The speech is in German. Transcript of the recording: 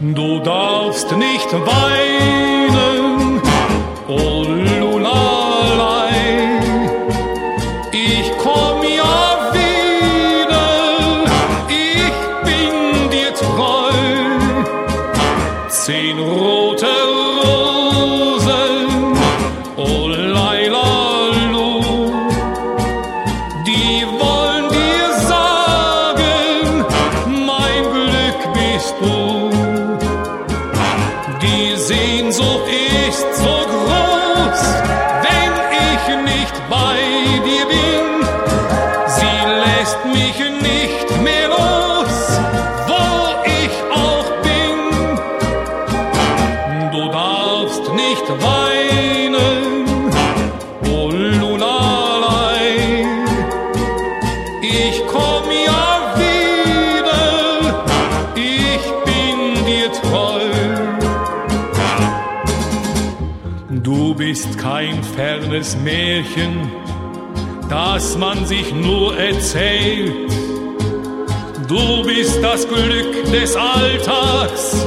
Du darfst nicht weinen, oh Lulalei. Ich komm ja wieder, ich bin dir treu. Zehn rote mich nicht mehr los, wo ich auch bin. Du darfst nicht weinen, oh Lulalei. Ich komm ja wieder, ich bin dir treu. Du bist kein fernes Märchen, das man sich nur erzählt. Du bist das Glück des Alltags,